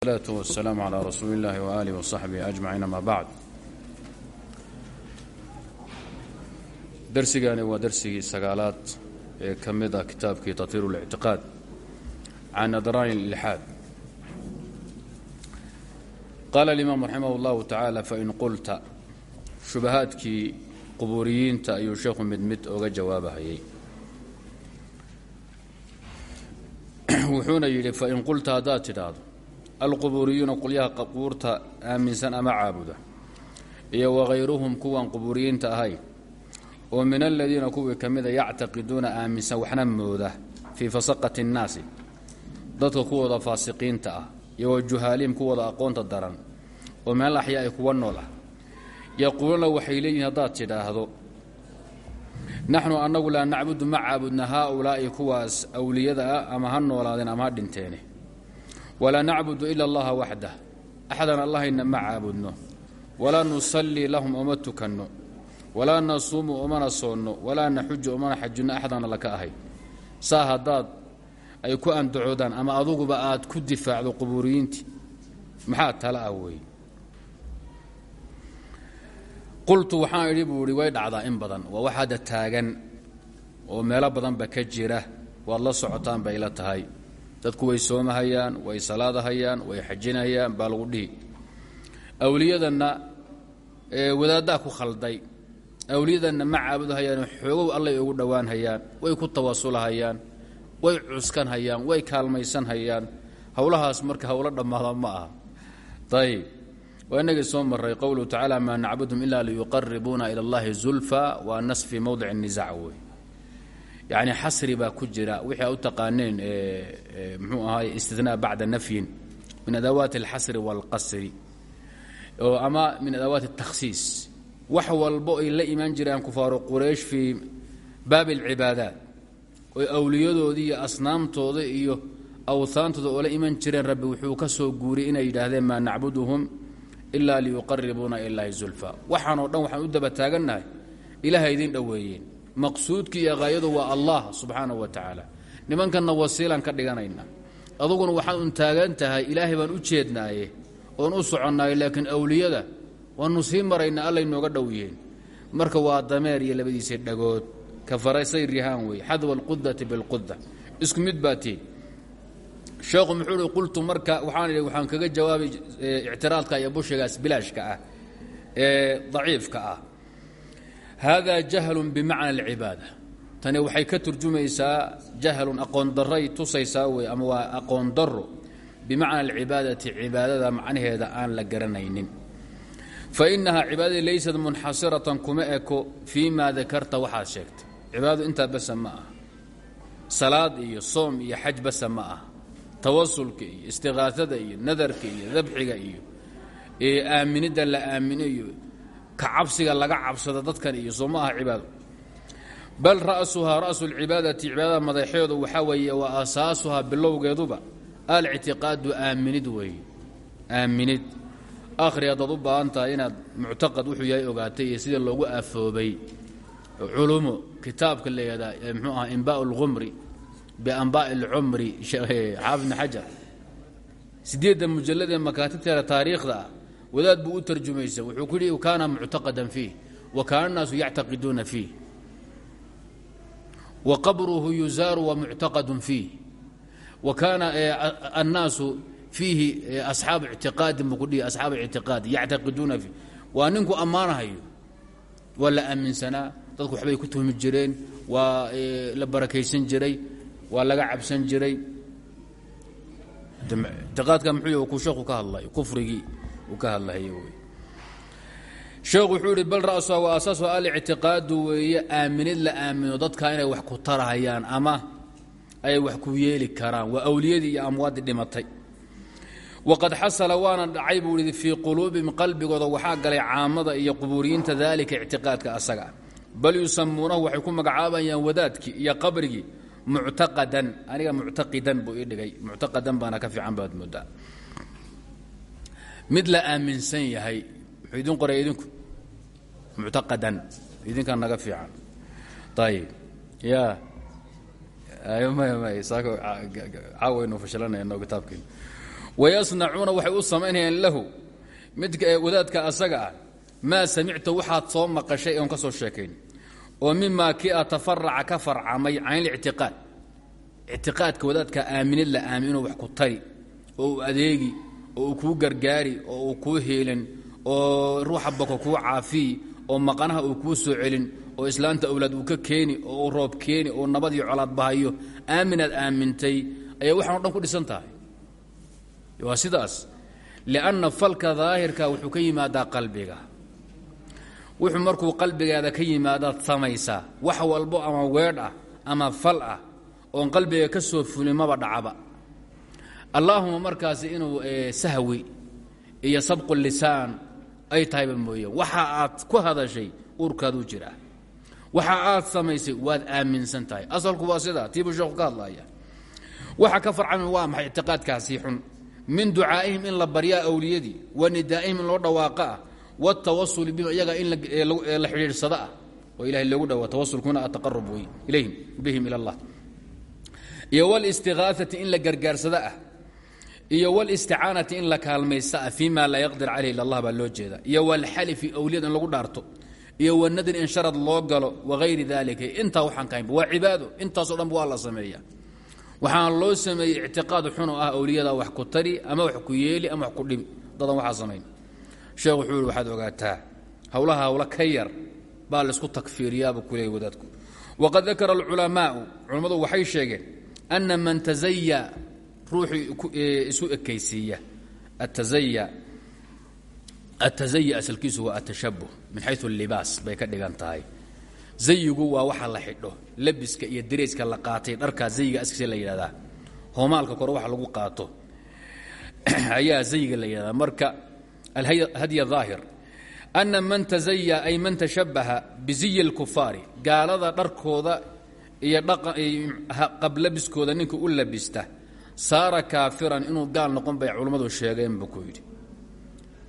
الصلاة والسلام على رسول الله وآله وصحبه أجمعين ما بعد darsigani waa darsigii sagaalaad ee ka mid ah kitaabkii taطhiir الاctiqاad can adraani الإlxaad qaala الإimaam raximah الlahu taعaalى fain qulta shubahaadkii qubuuriyiinta ayuu sheekhu mid mid oga jawaabahayay wuxuuna yidhi fain qulta haddaad tidhaahdo alqubuuriyuuna qolyaha qubuurta aaminsan ama caabuda iyo wahayruhum kuwan qubuuriyiinta ahay oo min aladiina kuwii ka mida yactaqiduuna aaminsan waxna mooda fii fasaqati اnnaasi dadka kuwooda faasiqiinta ah iyo wa juhaalihim kuwooda aqoonta daran oo min al axyaa'i kuwa nool ah. Yaquuluuna waxay leeyihiin haddaad tidhaahdo naxnu annagu laa nacbudu ma caabudna haaulaa'i kuwaas awliyada ah ama ha noolaadeen ama ha walaa nacbudu ila allaha waxdah axdan allahayna ma caabudno walaa nusallii lahum oma tukanno walaa nasuumu omana soonno walaa naxuju omana xajinno axdana laka ahay saa haddaad ay ku andacoodaan ama aduguba aad ku difaacdo qubuuriyiintii maxaa tala ah weeye qultu waxaan idhi buu idhi way dhacdaa in badan waa wax hadda taagan oo meelo badanba ka jira waad la socotaan tahay dadku way soomahayaan way salaadahayaan way xajinayaan baa lagu dhihi. Awliyadanna wadaaddaa ku khalday. Awliyadanna ma caabudahayaan xoogow allay ugu dhowaanhayaan way ku tawasulahayaan way cuskanhayaan way kaalmaysanhayaan. Howlahaas marka howlo dhammaada ma aha. Ayb waa inagii soo maray qowluhu tacaala maa nacbudhum ila liyuqaribuuna ila allahi zulfa waa nas fii mowdic yacni xasri baa ku jira. Wixii a u taqaaneen mxuu ahaay istinaa bacda nafyin min adawaati alxasri waalqasri oo ama min adawaati اtakhsiis wax walbo ay la imaan jiraan kufaaru quraysh fii baabi اlcibaadaat oy awliyadoodii iyo asnaamtooda iyo awhaantooda oo la iman jireen rabbi wuxuu ka soo guuriyey inay yidhaahdeen maa nacbuduhum ila liyuqaribuuna ilaahi zulfa. Waxaanoo dhan waxaan u daba taagannahay ilaha idin dhoweeyeen maqsuudkii iyo haayadu waa allah subxaanahu wa tacaala nimankanna wasiilaan ka dhiganayna. Aduguna waxaad un taagan tahay ilaahay baan u jeednaaye oon u soconnaaye laakiin awliyada waanu sii maraynaa allay nooga dhow yihiin marka waa dameer iyo labadiisii dhagood ka faraysay rihaan weeye xadwa alqudati bilquda isku mid baa tiin sheekhu qultu marka waxaan idhi waxaan kaga jawaabay ictiraadka iyo bushigaas bilaashka ah ee daciifka ah hada jahlun bimacna alcibaada tani waxay ka turjumaysaa jahlun aqoon daray tusaysaa wey ama waa aqoon daro bimacna alcibaadati cibaadada macnaheeda aan la garanaynin fa inahaa cibaadadii laysat munxasiratan kuma eko fii ma dakarta waxaad sheegtay cibaadadu intaa basa ma ah salaad iyo soom iyo xaj basa ma ah tawasulka iyo istiqaasada iyo nadarka iyo dabxiga iyo aaminidda la aamino cabsiga laga cabsado dadkan iyo soo ma aha cibaado. Bal ra'suhaa ra'su lcibaadati madaxeedu waxaa weeye wa asaasuhaa bilowgeeduba alictiqaadu aaminid weeye aaminid. Akhri haddaad u baahan tahay wuxuu yahay ogaatay iyo loogu aafoobay culumo kitaabka leeyadaa mxuu aha inbaa اlgumri bianbaa'i اlcumri xaafid bn xajar sideedda mujalladee makaatibteeda taariikhda ah wadaad buu u wuxuu ku yidhi kaana muctaqadan fiih wa kaana الnaasu yactaqiduuna fiih wa qabruhu yuzaaru wa muctaqadu fiih wa kaana annaasu fiihi asxaabu ictiqaadin buu ku dhihi asxaabu ictiqaadi yactaqiduuna fiih waa ninku ammaanahayo waa la aaminsanaa dadku waxbay ku tuhmi jireen waa la barakaysan jiray waa laga cabsan jiray. Ictiqaadka muxuu ku sheekhu ka hadlay kufrigii sheekhu wuxuu ihi bal ra'suha wa asaasuha alictiqaadu weeye aaminid la aamino dadka inay wax ku tarahayaan ama ay wax ku yeeli karaan. Waa awliyadii iyo amwaaddii dhimatay. Waqad xasala waana dhacay buu ihi fii quluubihim qalbigooda waxaa galay caamada iyo qubuuriyiinta daalika ictiqaadka asaga. Bal yusamuunahu waxay ku magacaabayaan wadaadkii iyo qabrigii muctaqadan. Aniga muctaqidan buu ii dhigay. Baana ka fiican baad moodaa mid la aaminsan yahay wuxuu idin qoraya idinku muctaqadan idinkaa naga fiican. Ayib ya maya maya saaka caawaynu fashilanayno kitaabkeena wayasnacuuna waxay u samaynayaan lahu midka wadaadka asaga ah maa samicta soo maqashay oon ka soo oo mimaa kii a tafaraca ka farcamay can ictiqaadka wadaadka aaminid la aamino wax ku tari oo adeegi oo uu kuu gargaari oo uu kuu heelin oo ruuxa bako kuu caafiyi oo maqanaha uu kuu soo celin oo islaanta awlaad uu ka keeni oo uu roob keeni oo nabad iyo colaad bahayo aaminaad aamintay ayay waxaan o dhan ku dhisan tahay. Waa sidaas lianna falka daahirka wuxuu ka yimaadaa qalbiga. Wuxuu markuu qalbigaada ka yimaadaad samaysaa wax walbo ama weedh ah ama fal ah oon qalbiga ka soo fulin maba dhacaba allaahuma markaasi inuu sahwi iyo sabqu lisaan ay tahayba mooye waxa aad ku hadashay uurkaaduu jiraa waxa aad samaysay waad aaminsan tahay asalku waa sidaa tiibuu sheekhu ka hadlaya waxa ka farcami waa maxay ictiqaadkaasii xun min ducaa'ihim in la baryaa awliyadii wa nidaa'ihim in loo dhawaaqa ah wاtawasuli bihim iyaga in la xidhiidhsado ah oo ilahay loogu dhawa tawasulkuna ataqarub wey ilayhim bihim ila اllah iyo wاlاstiغaaثati in la gargaarsado ah iyo wاlاsticaanati in la kaalmaysta ah fii ma laa yaqdir calayh ila allah baa loo jeeda iyo wاlxalifi awliyada in lagu dhaarto iyo wanadin in sharad loo galo wagayri dalika intaa waxaan ka haynba waa cibaado intaasoo dhanba waa la sameeya waxaan loo sameeyey ictiqaad xun oo ah awliyada wax ku tari ama wax ku yeeli ama wax ku dhibi dadan waxaa samayn sheekh wuxuu yihi waxaad ogaataa howlaha hawlo ka yar baa laisku takfiiriyaaba ku leeyay wadaadku waqad dakara alculamaa'u culammadu waxay sheegeen ana man tazaya ruuxii isu ekaysiiya. Atazaya atazaya asalkiisu waa atashabuh min xayu libaas bay ka dhigan tahay. Waa waxa la xidho labiska iyo dareyska la qaatay dharkaa zayiga askiisa la yidhahdaa. Hoomaalka kore waxa lagu qaato. Ayaa zayiga la yidhahdaa. Marka alhadya aahir ana man tazaya ay man tashabaha biziyi اlkufaari gaalada dharkooda iyo qablabiskooda ninka u labista saara kaafiran inuu gaal noqon bay culummadu sheegeen buu ku yidhi.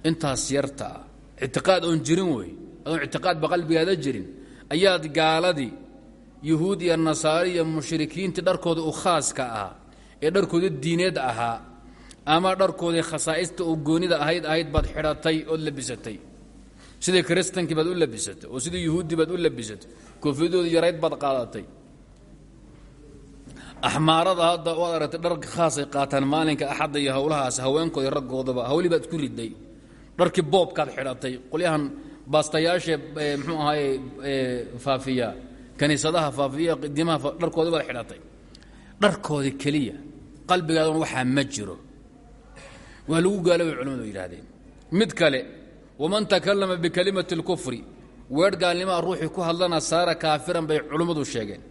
Intaas yartaa ictiqaad oon jirin wey. Adoon ictiqaadba qalbigaada jirin ayaad gaaladii yuhuud iyo nasaari iyo mushrikiintii dharkooda u khaaska ahaa ee dharkooda diineed ahaa ama dharkoodii khasaa'ista oo goonida ahayd ahayd baad xidhatay ood labisatay. Sidii kiristankii baad u labisatay oo sidii yuhuuddii baad u labisatay koofiyadooda yarayd baad qaadatay axmaarada hadda waad aragtay dhar khaasay qaataan maalinka axadda iyo howlahaas haweenkooda raggoodaba hawlii baad isku riday. Dharkii boobkaad xidhatay qolyahan baastayaashe mxuu ahaay faafiya kaniisadaha faafiya dimaha dharkoodi baad xidhatay. Dharkoodii keliya qalbigaadan waxaa ma jiro. Waa lagu gaaloobay culamadu yidhaahdeen. Mid kale waman takallama bikalimati اlkufri weedh gaalnimaa ruuxii ku hadlana saara kaafiran bay culummadu sheegeen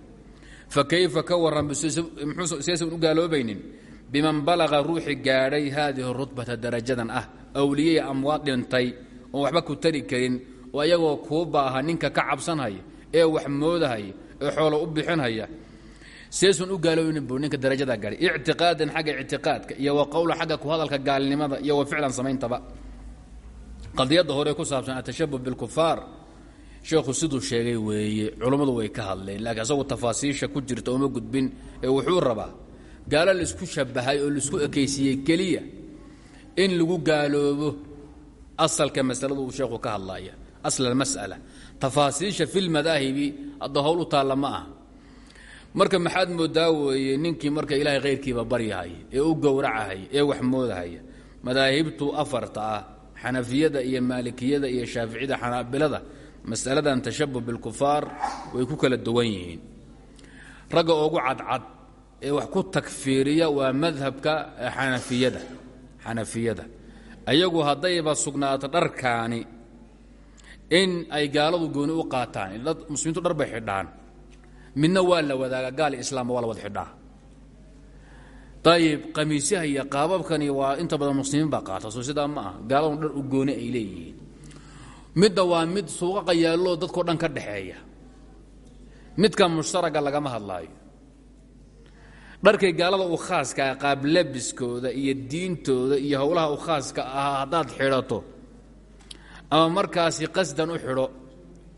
fa kayfa ka warran siyaysan u gaaloobaynin biman balaqa ruuxii gaadhay haadihi rutbata darajadan ah awliyey amwaad dhintay oon waxba ku tari karin oo ayagoo kuu baaha ninka ka cabsanhaya ee wax moodahaya ee xoolo u bixinhaya seesun u gaaloobaynin buu ninka darajadaa gaadhay ictiqaadan xagga ictiqaadka iyo wa qowlan xagga ku hadalka gaalnimada iyo wa ficlan sheekhu siduu sheegay weeye culummadu way ka hadleen. Laakiin asagu tafaasiisha ku jirta uma gudbin ee wuxuu rabaa gaalo la isku shabahay oo la isku ekaysiiyey keliya in lagu gaaloobo asalka masaladu uu sheekhu ka hadlaya asl almas'ala tafaasiisha fi lmadaahibi hadda howl u marka maxaad moodaa weeye ninkii marka ilaahay khayrkiiba baryahaya ee u gowracahaya ee wax moodahaya madaahibtu afarta ah iyo maalikiyada iyo shaaficiyada xanaabilada masaladan tashabuh bilkufaar way ku kala duwan yihiin. Ragga ugu cadcad ee wax ku takfiiriya waa madhabka xanafiyada xanafiyada. Ayagu haddayba sugnaato dharkaani in ay gaaladu gooni u qaataan muslimiintu dhar bay xidhaan midna waa la wadaaga gaal islaamba waa la wada xidhaa. Ayib qamiisyaha iyo qaababkani waa inta badan muslimiin baa qaata soo sidaa ma ah gaaladu dhar u gooni ay leeyihiin midda waa mid suuqaqa yaalloo dadkao dhan ka dhaxeeya. Midka mushtaraga lagama hadlaayo. Dharkay gaalada u khaaskaa qaablabiskooda iyo diintooda iyo howlaha u khaaska ahaa haddaad xidhato ama markaasi qasdan u xidho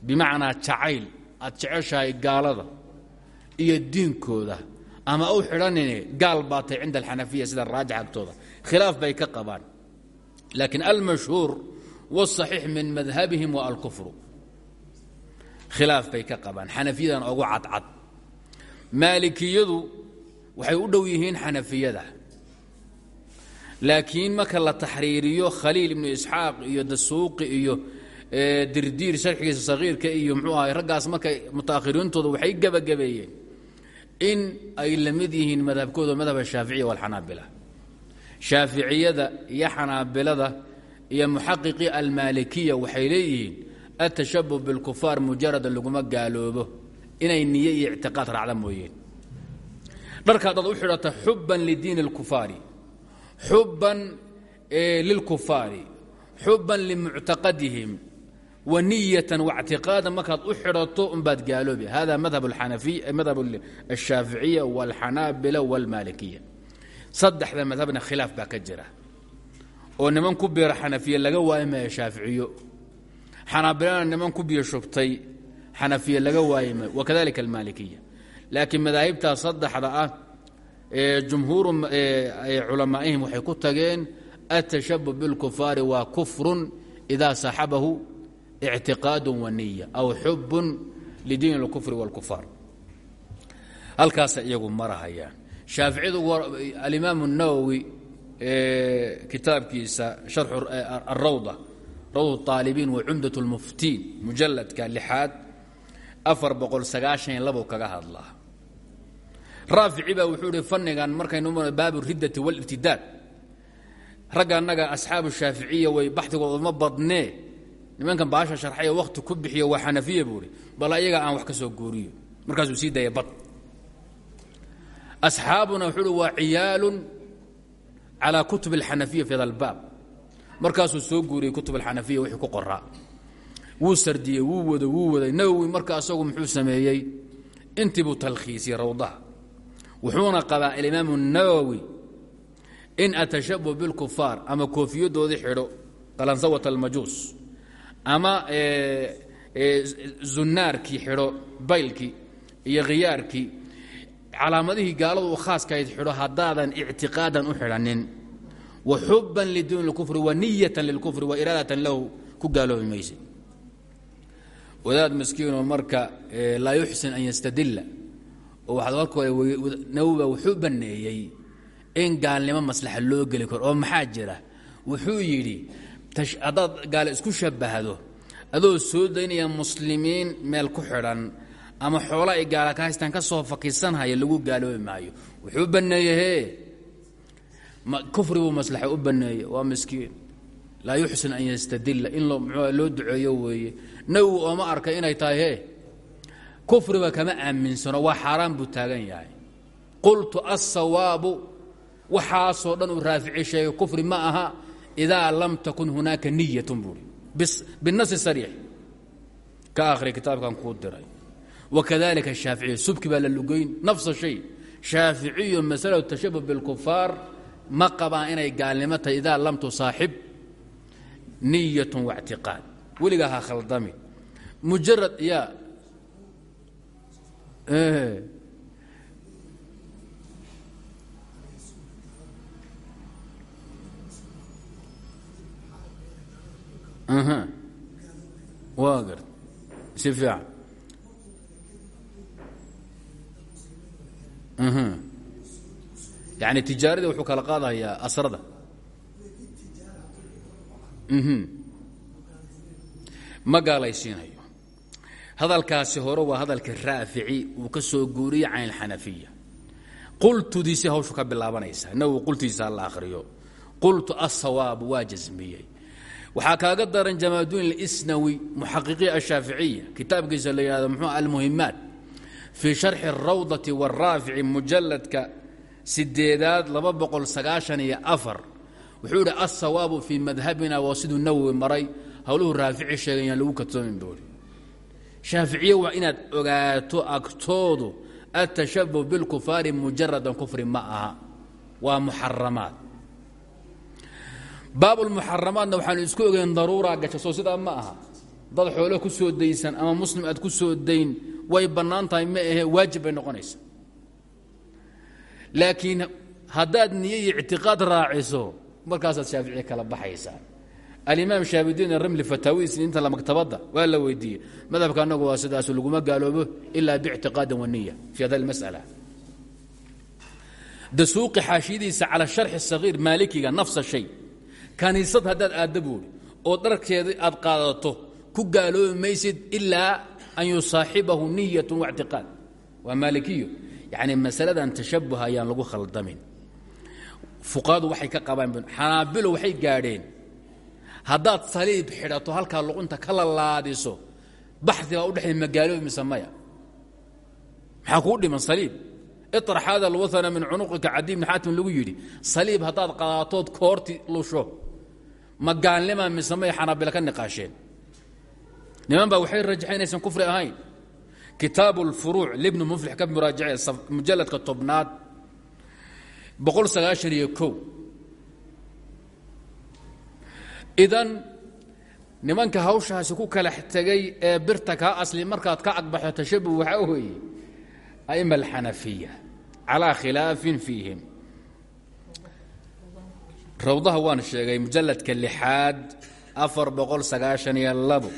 bimacnaa jacayl aad jeceshahay gaalada iyo diinkooda ama u xidhanine gaal baatay cinda alxanafiya sida raajix agtooda khilaaf bay ka qabaan. Laakiin almashhuur wاصaxiix min madhabihim wa alkufru khilaaf bay ka qabaan xanafiyadan ugu cadcad waxay u dhow yihiin xanafiyada laakiin marka la taxriiriyo khaliil ibnu isxaaq iyo dasuuqi iyo dirdiir sharxigiisa sagiirka iyo mxuu ahay raggaas marka mutaakhiriintooda waxay gebagabeeyeen in ay la yihiin madhabkooda madhab ashaaficiya walxanaabila shaaficiyada iyo xanaabilada iyo muxaqiqii almaalikiya waxay leeyihiin atashabuh bilkufaar mujaradan laguma gaaloobo. Inay niye iyo ictiqaad raacda mooyeen. Dharka haddaad u xidhata xuban lidiini اlkufaari xuban eh, lilkufaari xuban limuctaqadihim. Wa niyatan waictiqaadan markaad u xidhato unbaad gaaloobi. Hada madhab alxanafiy eh, madhab alshaaficiya walxanaabila walmaalikiya saddexda madhabna khilaaf baa ka jira oo niman ku biira xanafiye laga waayi maayo shaaficiyo xanaabilana niman ku biyo shubtay xanafiye laga waayi maayo wakadalika almaalikiya laakiin madaahibtaa saddexda ah ee jumhuuru culamaa'ihim waxay ku tageen atashabuh bilkufaari waa kufrun idaa saxabahu ictiqaadu wa niya aw xubun lidiin اlkufri wاlkufaar halkaasa iyagu marahayaan shaaficiyadu alimaam الnawowi kitaabkiisa arawd rawd aalibiin wa cumdat muftiin mujaladka lixaad afar boqol sagaashan iyo kaga hadlaa. Raafici baa wuxuu ihi fanigan markaynu mar riddati wاlibtidaad ragga annaga asxaabu shaaficiya way baxdigooda ma badnee nimankan baasha sharxaya wakhti ku bixiyo waa xanafiya buu bal ayaga aan wax ka soo gooriyo markaasuu sii daya bad. Asxaabuna wuxuu uhi waa calaa kutub alxanafiya fi hada albaab markaasuu soo guuriyey kutub alxanafiya wixii ku qoraa wuu sardiyey wuu wado wuu waday nawowi marka asagu muxuu sameeyey intii buu talkhiisiyey rawdaha wuxuuna qabaa alimaamu nawowi in atashabuh bilkufaar ama koofiyadoodii xidho qalansawat almajuus ama zunaarkii xidho baylkii iyo khiyaarkii calaamadihii gaaladu u khaaskahayd xidho haddaadan ictiqaadan u xidhanin wa xuban lidiin اlkufri wa niyatan lilkufri wa iraadatan lahu ku gaaloobi mayse wadaad maskiinoo marka laa yuxsin an yastadila oo waxaad marka nawowiba wuxuu banneeyey in gaalnimo maslaxa loo geli karo oo maxaa jira? Wuxuu yidhi haddaad gaale isku shabbahdo adoo soo daynaya muslimiin meel ku xidhan ama xoola ay gaala ka haystaan ka soo fakisanhaya lagu gaaloobi maayo. Wuxuu banneeye hee kufri buu maslaxa u banneeye waa miskiin. Laa yuxsin an yastadila in loo duceeyo weeye. Nawowi ooma arka inay tahay hee kufriba kama aaminsano. Waa xaaraan buu taagan yahay. Qultu assawaabu. Waxaasoo dhan uu raafici sheegay kufri ma aha idaa lam takun hunaaka niyatun buuri binasi sariix. Ka akhri kitaabkan kuu diray wakadalika ashaaficiya subki baa la lugayn nafsa shay shaaficiyo masalatu tashabuh bilkufaar ma qabaan inay gaalnimo tahay idaa lam tusaaxib niyatun waictiqaad weligaa ha khaldami mujarad yaa waa gart si fiican yani tijaaradii wuxuu kala qaadayaa asrada. Ma gaalaysiinayo. Hadalkaasi hore waa hadalka raafici uu ka soo guuriyey can ilxanafiya qultudiisi hawshu ka bilaabanaysa. Nawowi qultiisa la akhriyo. Qultu asawaabu waa jasmiyey. Waxaa kaaga daran jamaaduin اlisnawi muxaqiqii ashaaficiya. Kitaabkiisa la yihahdo mxuu almuhimaat fii sharxi اrawdati wاraafici mujaladka sideedaad wuxuu idhi asawaabu fii madhabina waa siduu nawowi maray. Howluhu raafici sheegay yaan lagu kadsoomin buuri shaaficiye waa inaad ogaato agtoodu atashabuh bilkufaari mujaradan kufri ma aha. Waa muxaramaad. Baabulmuxaramaadna waxaanu isku ogeyn daruuraa gasha soo sidaa ma aha. Dad xoolo ku soo daysan ama muslim aad ku soo dayn way bannaan ma ahe waajib bay noqonaysa laakiin haddaad niyo iyo ictiqaad raaciso markaasaad shaaficiye kala baxaysaa. Alimaam shaabidiin ramli fataawidiis inta maktabadda waa la weydiiyey madhabka annagu waa sidaasu laguma gaaloobo ilaa biictiqaadin waniya fi hada almas'ala. Dasuuqi xaashiyadiisa cala sharxi sagiir maalikiga nafsa shay. Kaniisad haddaad aadda buuri oo dharkeeda aad qaadato ku gaaloobi maysid ilaa an yusaaxibahu niyatu waictiqaad waa maalikiyo yacni masaladan tashabuha ayaan lagu khaldamin fuqahadu waxay ka qabaan xanaabilo waxay gaadheen haddaad saliib xidhato halkaa luqunta ka lalaadiso baxdi baa udhexay magaaloobi mise maya maxaa kuu dhiman saliib iطrax hada alwathana min cunuqika cadi bni xaatim lagu yidhi saliib haddaad qadaatood koorti lusho ma gaalnima mise may xanaabilo ka niqaasheen niman baa waxay rajaxeen inaysan kufri ahayn. Kitaabu اlfuruuc libni muflix ka muraajace mujaladka tobnaad boqol sagaashan iyo kow. Idan nimanka hawshaasi ku kala tegay ee birta kaa asli markaad ka agbaxo tashabuh waxaa weeye aima alxanafiya calaa khilaafin fiihim. Rawdaha waan sheegay mujaladka lixaad afar boqol sagaashan iyo labo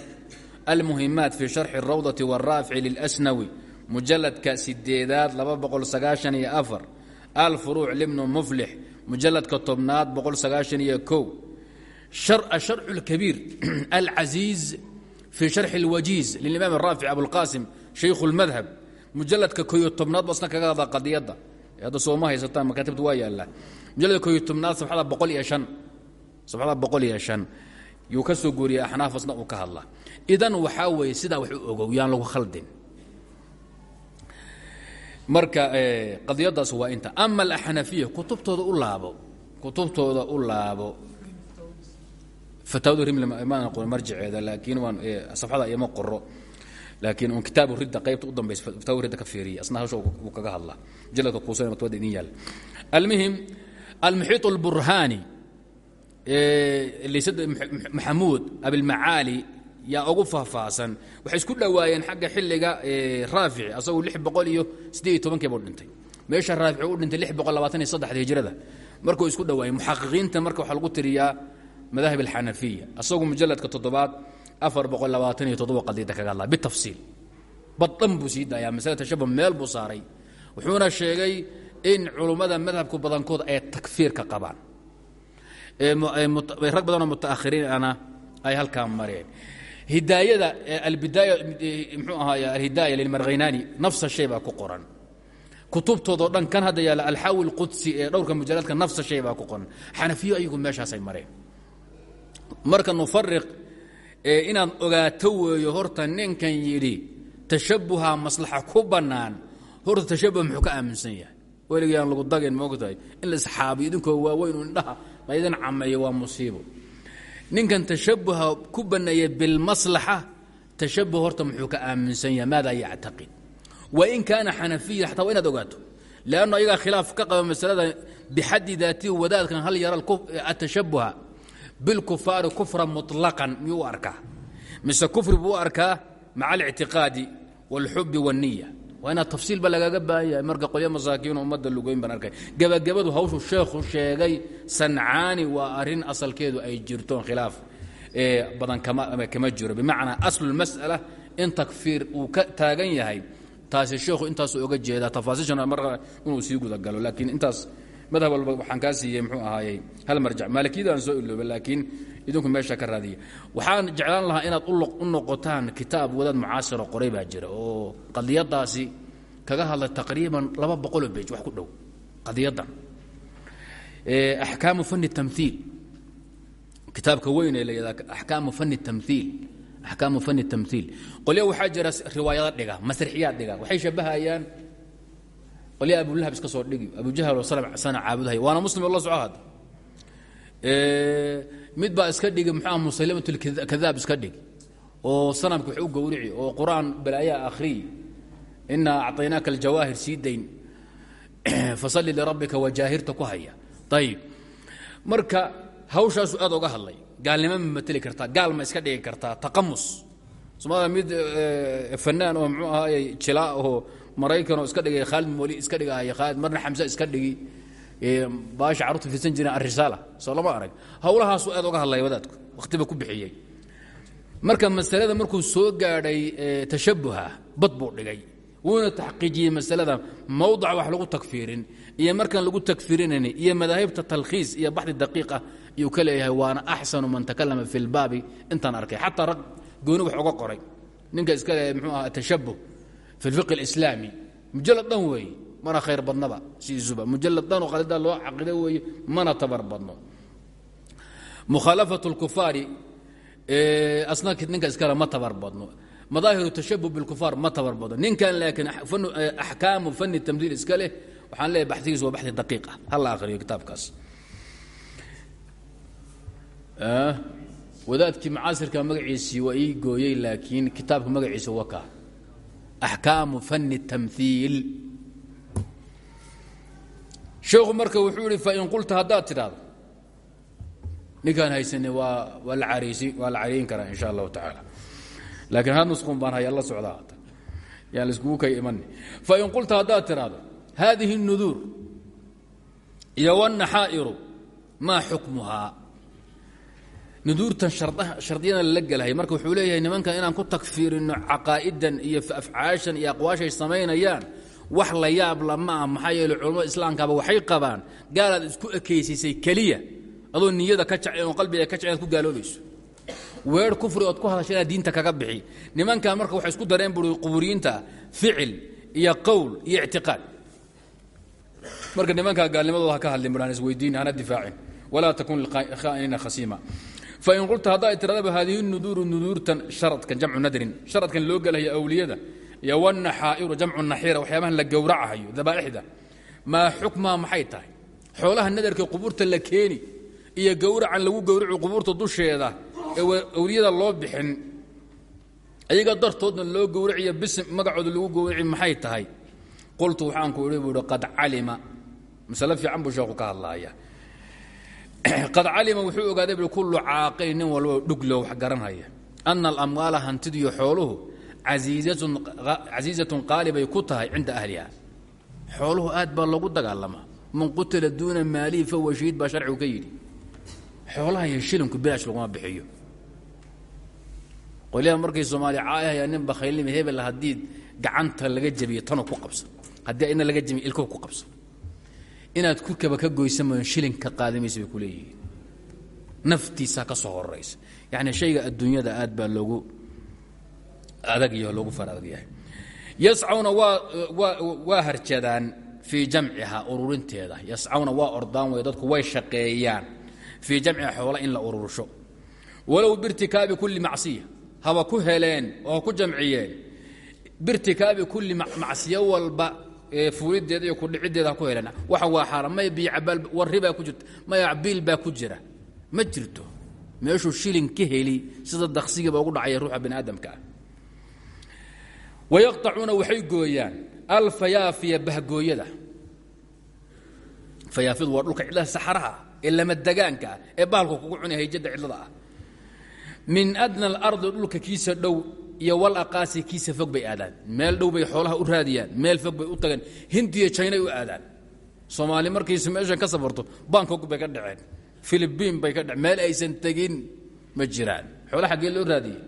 almuhimaat fi sharxi اrawdati wاraafici lilasnawi mujaladka sideedaad laba boqol sagaashan iyo afar alfuruuc libnu muflix mujaladka tobnaad boqol sagaashan iyo kow sharcu اlkabiir alcaziiz fi sharxi اlwajiiz lilimaam raafic abulqaasim shaykhu اlmadhab mujaladka koyo tobnaad basna kaga hadla qadiyadda hadda sooma haysataan makaatibta waa yaallaa mujaladka koyo tobnaad sabxada boqol iyo shan sabxada boqol iyo shan yuu ka soo gooriyay axnaaf basna uu ka hadlaa idan waxaa weeye sidaa wax u ogow lagu khaldin. Marka qadiyadaas waa inta. Ama alaxnafiya kutubtooda u laabo. Kutubtooda u laabo. Fataawada riml maan aqoon marjiceeda laakiin waan safxada ima qoro laakiin un kitaabu ridda qaybta u dambaysa fatawa ridda ka asna hawsha uu kaga hadlaa jaladka kuusan maktabada idin yaal. Almuhim almuxiiط اlburhaani liisad maxamuud abilmacaali yaa ugu faahfaahsan. Waxay isku dhowaayeen xagga xilliga raafici asagoo lix boqol iyo siddeed iyo tobankiibuu dhintay. Meesha raafici u dhintay lix boqol labaatan iyo saddexda hijrada markuu isku dhowaayeen muxaqiqiinta marka waxaa lagu tiriyaa madaahib alxanafiya asagoo mujaladka toddobaad afar boqol labaatan iyo toddoba qadiyada kaga hadlaa bitafsiil. Baddhan buu sii daayaa masale tashabah meel buu saaray. Wuxuuna sheegay in culummada madhabku badankood ay takfiirka qabaan. Rag badanoo mutaakhiriin ana ay halkaa mareen hidaayada albidaaya mxuu ahaay alhidaaya lilmarghaynaani nafsa shay baa ku qoran. Kutubtoodao dhan kan hadda yaalla alxaawi اlqudsi ee dhowrka mujaladka nafsa shay baa ku qoran. Xanafiyo ayagu meeshaasay mareen. Marka nufariq inaad ogaato weeyo horta ninkan yidhi tashabuha maslaxa ku bannaan. Horta tashabuh muxuu ka aaminsan yahay. Weligii aan lagu dagin moogtahay in la isxaabiyo idinkoo waaweyn indhaha laydin cameeyo waa musiibo ninkan tashabuha ku banneeya bilmaslaxa tashabuh horta muxuu ka aaminsan yahay maada yactaqid wain kaana xanafiya xataa waa inaad ogaato leanno ayagaa khilaaf ka qaba masalada bixaddi daatihi wadaadkan hal yara atashabuha bilkufaari kufra muطlaqan miyuu u arkaa mise kufri buu u arkaa maca alictiqaadi wاlxubi wاniya waa inaad tafsiilba lagaga baahan yahay. Marka qolyo masaakiino ummadda lugoyn baan arkay. Gebagabadu hawshu sheekhu sheegay sancaani waa arrin asalkeedu ay jirtoon khilaaf badan kama jiro. Bimacnaa aslu اlmas'ala in takfiir uu ka taagan yahay taasi sheekhu intaasuu oga jeedaa. Tafaasiishana mar inuu sii gudagalo laakiin intaas madhab walba waxaan kaa siiyey mxuu ahaayey hal marjac. Maalikiyada aan soo ilooba laakiin idinku meesha ka raadiya. Waxaan jeclaan lahaa inaad u noqotaan kitaab wadaad mucaasiro qoray baa jira oo qadiyadaasi kaga hadlay taqriiban laba boqoloo bej wax ku dhow. Qadiyadan axkaamu fani tamhiil kitaabka weyn ee la yidhahda axkaamu fani tamhiil axkaamu fani tamhiil qolya waxaa jira riwaayado dhiga masrixiyaad dhiga. Waxay shabahayaan qolya abulahab iska soo dhigi. Abujahal sana caabudhaya waana muslim la soco hadda mid baa iska dhigi muxuah musalimat lkadaab iska dhig. Oo sanamka wax u gowrici oo qur'aan balaayaa akhriyi. Inaa acطaynaaka aljawaahir sii dayn fasalli lirabbika wajaahirta ku haya. Ayib marka hawshaasu aad oga hadlay. Gaalnimo ma mateli kartaa. Gaal ma iska dhigi kartaa. Taqamus. Somalia mid fanaan oo mxuu ahaay jilaa oo maraykanoo iska dhigay khaalid moli iska dhigahaya khaalid marna xamse iska dhigi baasha carruurta fiidsan jireen arisaala soo lama arag. Hawlahaasuu aad oga hadlaya wadaadku wakhtiba ku bixiyey. Marka masalada markuu soo gaadhay tashabuha bad dhigay. Wuuna taxqiijiyey masalada mawdac wax lagu takfiirin iyo markaan lagu takfiirinayn iyo madaahibta talkhiis iyo baxdi daqiiqah iyuu ka leeyahay waana axsanu man takalama fi lbaabi intaan arkay. Xataa rag gooni wax uga qoray. Ninka iska le mxuu aha tashabuh fi lfiqi alislaami mujalad dhan weeye mana khayr badnaba sidiisuba mujalad dhan oo qalida loo caqido weeye mana tabar badno mukhaalafat lkufaari asna ninka iskale ma tabar badno madaahiru tashabuh bilkufaar ma tabar badno ninkan laakiin axkaamu fani tamhiil iska leh waxaan leeyahy baxigiisu waa baxdi daqiiq ah hala akhriyo kitaabkaas wadaadkii macaasirka magaciisii waa ii gooyey laakiin kitaabka magaciisa waka axkaamu fani tamhiil sheekhu marka wuxuu ihi fain qulta haddaad tidhaahdo ninkaan haysani waa waa la araysi waa la carayin karaa insha allahu tacaala laakiin had nusqun baan haya la socdaa yaan laiskugu kay imani fain qulta haddaad tidhaahdo hadihi الnuduur iyo wالnaxaa'iru maa xukmuhaa nuduurtan shardiyana lala gelahay marka wuxuu leeyahay nimankan inaan ku takfiirino caqaa'idan iyo afcaashan iyo aqwaashay samaynayaan wax la yaab lama ah maxaa yeele culammada islaamkaaba waxay qabaan gaalaad isku ekaysiisay keliya. Adoo niyada ka jaceen oo qalbiga ka jaceen ku gaaloobayso. Weer kufri ood ku hadasha diinta kaga bixi. Nimankan marka waxay isku dareen buri quburiyiinta ficil iyo qowl iyo ictiqaad. Marka nimankaa gaalnimadooda ka hadlin buhaan isweydiin hana difaacin. Walaa takun lilkhaa'iniina khasiima fain qulta haddaa tiradaba haadihi nuduuru nuduurtan sharadkan jamcu nadrin. Sharadkan loo gelaya awliyada iyo wanaxaa'iru jamcu naxiira waxyaabahan la gowracahayo dabaa'ixda. Maa xukmaa maxay tahay? Xoolaha nadarka qubuurta la keeni iyo gowracan lagu gowraci qubuurta dusheeda ee awliyada loo bixin ayaga dartoodna loo gowraciyo bisim magacooda lagu gowraci maxay tahay? Qultu waxaan ku idhi buu ihi qad calima. Masale fiican buu sheeku ka hadlaaya qad calima wuxuu ogaaday bui kullu caaqilin nin walba dhuglo wax garanhaya ana alamwaala hantidiyo xooluhu casiizatun qaalibay ku tahay cinda ahliha. Xooluhu aad baa loogu dagaalamaa man qutila duuna maalihi fahuwa shahiid baa sharcigu ka yidhi. Xoolaha shilinku bilaash laguma bixiyo. Qolyaha markay soomaaliya caayahaya nin bakhaylnima hebel haddii gacanta laga jabiyo tanoo ku qabsan haddii ina laga jabiyo ilkuhu ku qabsan inaad kurkaba ka goysa mayo shilinka qaadamaysa bay ku leeyihiin. Naftiisaa ka soo horaysa yacni shayga adduunyada aad baa loogu adag loogu far adag yahay. Yascawna waa waa harjadaan fii jamciha ururinteeda. Yascawna waa ordaan way dadku way shaqeeyaan fii jamciha xoola in la urursho. Walow biirtikaabi kulli macsiya haba ku heleen oo ku jamciyeen. Biirtikaabi kulli macsiyo walba fuulideeda iyo kudhicideeda ha ku heleen waxa waa xaaraan maya biicabaal warri baa ku jirta. Maya biil baa ku jira. Ma jirto. Meeshuu shilin ka heli sida daksigiiba ugu dhacaya ruuxa bani aadamka ah. Wayaqطacuuna waxay gooyaan alfayaafiya bahgooyada. Fayaafidu waa dhulka cidlaha saxaraha ee lamadegaanka ah ee bahalku kugu cunay hayjada cidlada ah. Min adna alardi dhulka kiisa dhow iyo walaqaasi kiisa fog bay aadaan. Meel dhow bay xoolaha u raadiyaan meel fog bay u tagaan. Hindiya jaynay u aadaan. Soomaali markayse meeshan ka safarto bangkok bay ka dhaceen. Filibiin bay ka dhaceen. Meel aysan tegin ma jiraan. Xoolaha xaggee loo raadiyey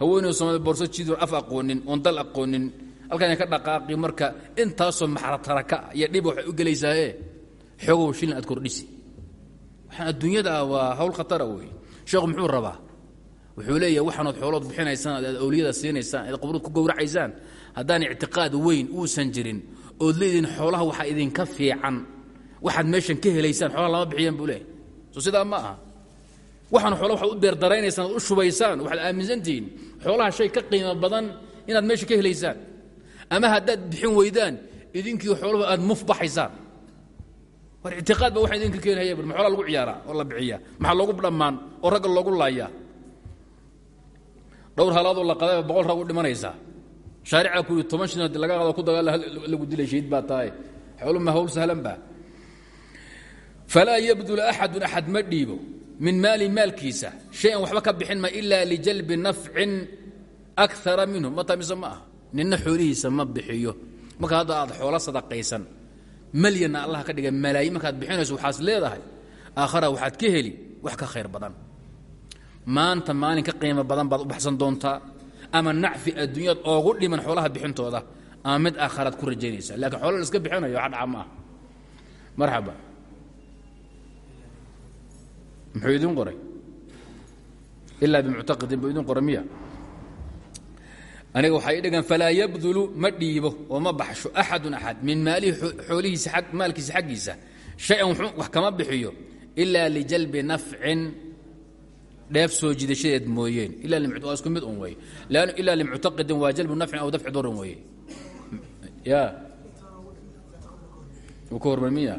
haweeney somaali boorso jidur af aqoonin oon dal aqoonin. Halkan ka dhaqaaqi marka intaasoo maxrataraka iyo dhib waxay u gelaysaae xoogow shilin aad kordhisi. Waxaan adduunyada waa hawl khatara wey sheekhu muxuu rabaa wuxuu leeyahay waxaanood xoolood bixinaysaan aad awliyada siinaysaan aad qabruud ku gowracaysaan haddaan ictiqaad weyn uusan jirin ood leediin xoolaha waxaa idinka fiican waxaad meeshan ka helaysaan xoolaha lama bixiyaan buu leeyahy soo sidaa ma aha. Waxaan xoola waxaad u beerdaraynaysaan ad u shubaysaan waxaad aaminsantihiin xoolaha shay ka qiimo badan inaad meesha ka helaysaan. Ama haddaad bixin weydaan idinkii xooluhu aad muf baxaysaan. War ictiqaad ba waxa idinka keenhaya ma xoolaa lagu ciyaaraa oo la bixiyaa maxaa loogu dhammaan oo ragga loogu laayaa dhowr halaadoo la qadayba boqol rag u dhimanaysaa shaarica ku yidhi toban shin haddii laga qado ku dagaal lagu dilay shahiid baa tahay. Xoolu ma hawl sahlan ba. Falaa yabdul axadun axad ma min maali maalkiisa. Shay-an waxba ka bixin ma ilaa lijalbi nafcin akara minhu. Mata mise ma xoolihiisa ma bixiyo. Marka hadda aad xoolo sadaqaysan malyanna allah ka dhigay malaayin markaad bixinayso waxaas leedahay aakhara waxaad ka heli wax ka khayr badan maanta maalin ka qiimo badan baad u baxsan doontaa ama nacfi adduunyaad oogu dhiman xoolaha bixintooda ama mid aakharaad ku rajaynaysa. Lakiin xoola la iska bixinayo hadhaca ma ah. Marxaba. Muxuu idin qoray? Ilaa bimuctaqidin buu idin qoray miya? Aniga waxay dhigan falaa yabdulu ma dhiibo oo ma baxsho axadun axad min maalihi xoolihiisa maalkiisa xaggiisa. Shay-an wax kama bixiyo ilaa lijalbi nafcin dheef soo jiidashadeed mooyeen. Waa isku mid un wey ilaa limuctaqidin waa jalbu nafcin aw dafci durin weeye ya. Ka hormarmiya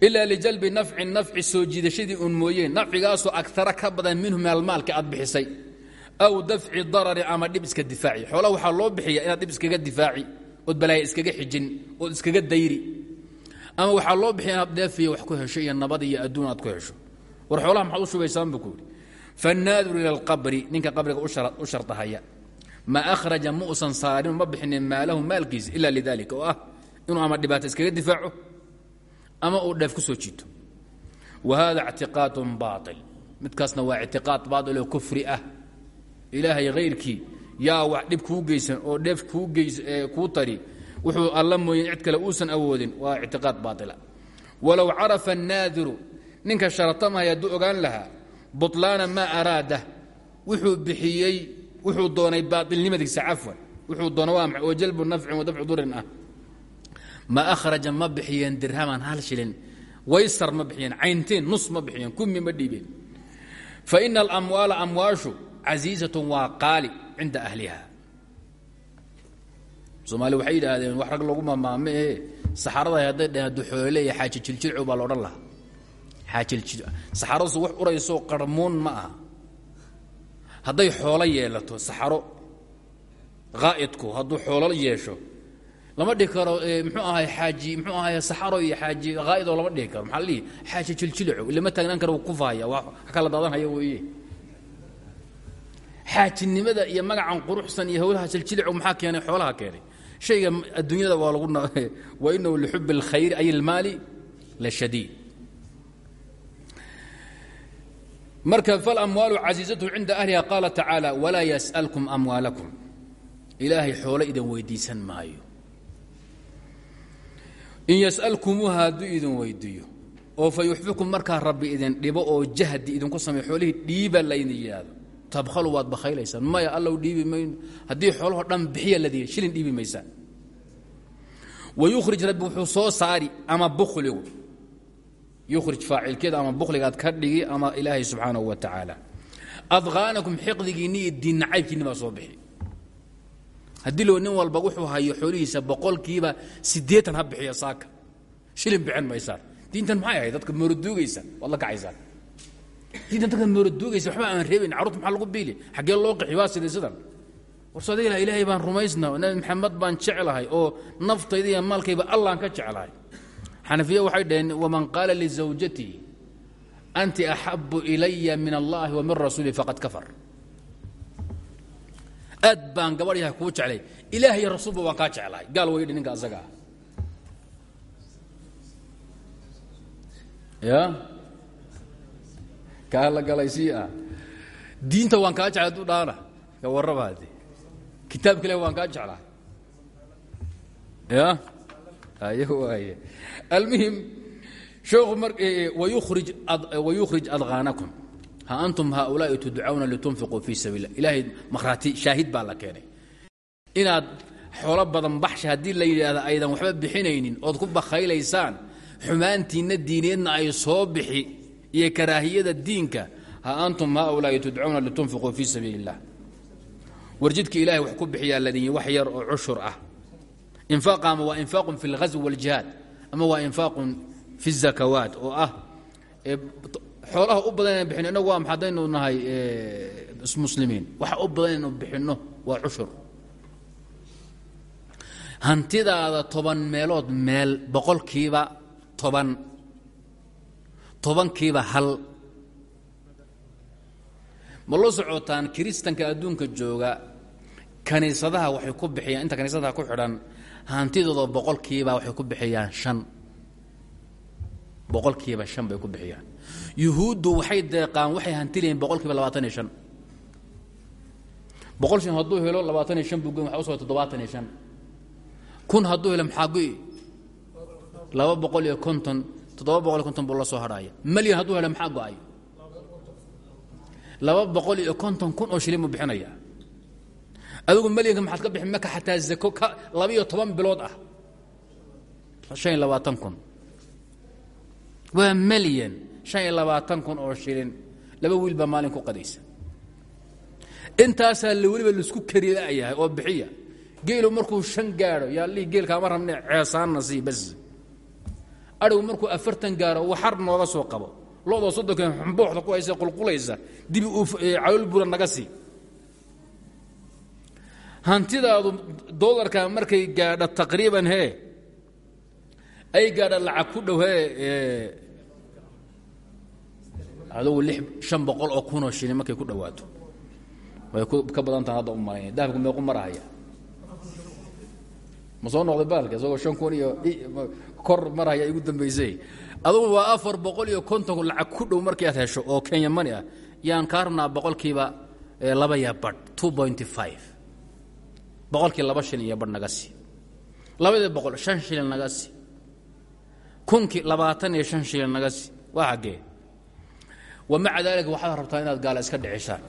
ilaa lijalbi nafcin nafci soo jiidashadii un mooyeen. Nafcigaasoo agara ka badan minhu min almaalka aad bixisay. Aw dafci darari ama dhib iska difaaci. Xoolaha waxaa loo bixiya inaad dhib iskaga difaaci ood balaaya iskaga xijin ood iskaga dayri. Ama waxaa loo bixiya inaad dheefiyo wax ku hesho nabad iyo adduun aad ku hesho war xoolaha maxaad u shubaysaan buu ku yidhi fannaadiru ila ninka qabriga u shartahaya ma akhraja muusan saarin ma bixinin maalahu maalkiisa ila lidalika oo ah ama dhibaato iskaga difaaco ama uu dheef ku soo jiito. Wa hada ictiqaadun baail midkaasna waa ictiqaad baail oo kufri ah. Ilaahay hayrkii yaa wax dhib kuu geysan oo dheef kuu tari wuxuu alla mooyen cid kale uusan awoodin waa ictiqaad baaila walow carafa annaadiru ninka sharatamaya hadduu ogaan lahaa buطlaana maa araada. Wuxuu bixiyey wuxuu doonay baailnimadiisa cafwan. Wuxuu doona waa jalbu nafcin wa dafcu durin ah. Ma akhraja ma bixiyeen dirhaman hal shilin. Waysar ma bixiyeen caynteen nus ma bixiyeen kumi ma dhiibeen. Faina alamwaala amwaashu casiizatun waa qaali cinda ahliha. Soomaali waxay yidhaahdeen wax rag lagu mamaame ee saxarada hadday dhaheen hadduu xoolole iyo xaaji jiljilco baa xaajijil saxaradasu wax uraysoo qarmuun ma aha. Hadday xoolo yeelato saxaro qaa'idku hadduu xoolo yeesho lama dhihi karo mxuu ahay xaaji mxuu ahay saxaro iyo xaaji qaa'idoo lama dhihi karo. Maxaa la dhihi? Xaaji jiljilco ilama taagnaan kara ku faaya waa kala daadanhaya weeye. Xaajinimada iyo magacan quruxsan iyo hawlaha jiljilco maxaa keenay? Xoolaha keenay. Shayga adduunyada waa lagu wa inahu lixubi اlkhayri ay اlmaali la shadiid marka falamwaalu casiizatu cinda ahliha? Qaala tacaala walaa yas'alkum amwaalakum. Ilaahay xoolo idin weydiisan maayo. In yas'alkumuuha hadduu idin weydiiyo oo fa yuxfikum markaa rabbi idin dhibo oo jahdi idinku sameyo xoolihii dhiiba laydin yidhaahdo. Tabkhalu waad bakhaylaysaan maya allow dhiibi mayno. Haddii xoolahoo dhan bixiya la diiya shilin dhiibi maysaan wayukhrij rabbi wuxuu ama bukhligu yukhrij faacilkeeda ama bukhligaad ka dhigi ama ilaahay subxaanahu wa tacaala. Adqaanakum xiqdigiinni iyo diin nacaybkiinni baa soo bixi. Haddii loo nin walba wuxuu hayo xoolihiisa boqolkiiba siddeetan ha bixiya saaka. Shilin bixin maysaan diintan maxay ahayd? Dadka mooroduugaysa waad la diintan dadka mooroduugaysa waxba aan reebayn carruurta maxaa lagu biili? Xaggee loo qixi waa sidii sidan. Baan rumaysnaa nabi maxamed baan jeclahay oo naftayda iyo maalkayba allaan ka jeclahay xanafiya waxay dhaheen waman qaala lizawjatihi anti axabu ilaya min allahi wa min rasuuli faqad kafar. Aad baan gabadh yahay kuu jeclay. Ilaah iyo rasuulba waan kaa jeclahay gaal way yidhi ninka asaga ah. Ya? Kaa la ah. Diinta waan kaa jeclay aduu dhaana. Ka warrabaade kitaabka ilahi waan kaa jeclahay ya wayukhrij adqaanakum ha antum haaulaai tudcawna litunfiquu fii sabiil lah ilaahay makhraati shaahid baa la keenay. Badan baxsha haddii la yidhaahda aydan waxba bixinaynin ood ku bakhaylaysaan xumaantiinna diineedna ay soo bixi iyo karaahiyada diinka ha antum haaulaai tudcawna litunfiquu fii sabiili illah warjidka ilahay ku bixiyaa ladinyi wax yar oo cushur ah ama waa infaaqun fi اlghazwi wاljihaad ama waa infaaqun fi الzakawaat oo ah xoolaha u badan inaan bixino inagu waa ma haddaynu nahay muslimiin waxa u badan inaynu bixinno waa cushur hantidaada toban meelood meel boqolkiiba toban tobankiiba hal ma loo socotaan kiristanka adduunka jooga kaniisadaha waxay ku bixiyaan inta kaniisadaha ku xidhan hantidooda boqolkiiba waxay ku bixiyaan shan. Boqolkiiba shan bay ku bixiyaan. Yuhuuddu waxay deeqaan waxay hanti leeyiin boqolkiiba labaatan iyo shan. Boqol shan hadduu helo labaatan iyo shan buu goyn waxa u soo toddobaatan iyo shan. Kun hadduu helo maxaa go'i laba boqol iyo konton toddoba boqol iyo konton buu la soo hadhaaya malyan hadduu helo maxaa go'ay? Laba boqol iyo konton kun oo shilin buu bixinaya adigu malyanka maxaad ka bixi maka xataa zako ka laba-iyo toban bilood ah. Shan iyo labaatan kun. Waa malyan. Iyo labaatan kun oo shilin. Laba wiil baa maalin ku qadaysa. Intaasaa weliba la isku karilayahay oo bixiya. Geelu markuu shan gaadho yaalihi geelkaama rabne ceesaanna sii bas adhigu markuu afartan gaaro waxar nooga soo qabo. Lodoo soddonka xumbuuxda ku haysa qulqulaysa dibi uu calool bura naga sii hantidaadu dolarka markay gaadho taqriiban hee ay gaadha lacag ku dhow hee adugu lix shan boqol oo kunoo shilin markay ku dhowaato. Way ka badan tahan hadda u malaynaya dahabku meequ marahaya. Ma soo noqday baalka? Isagoo shan kun iyo kor marhaya igu dambaysay. Adugu waa afar boqol iyo konton lacag ku dhow markii aad hesho oo kenya mani ah. Yaan kaa rabnaa boqolkiiba laba ya badh two pointy five boqolkii laba shilin iyo badh naga sii labadii boqol shan shilin naga sii kunkii labaatan iyo shan shilin naga sii waa xaggee. Wa maca daalika waxaad rabtaa inaad gaala iska dhicisaan.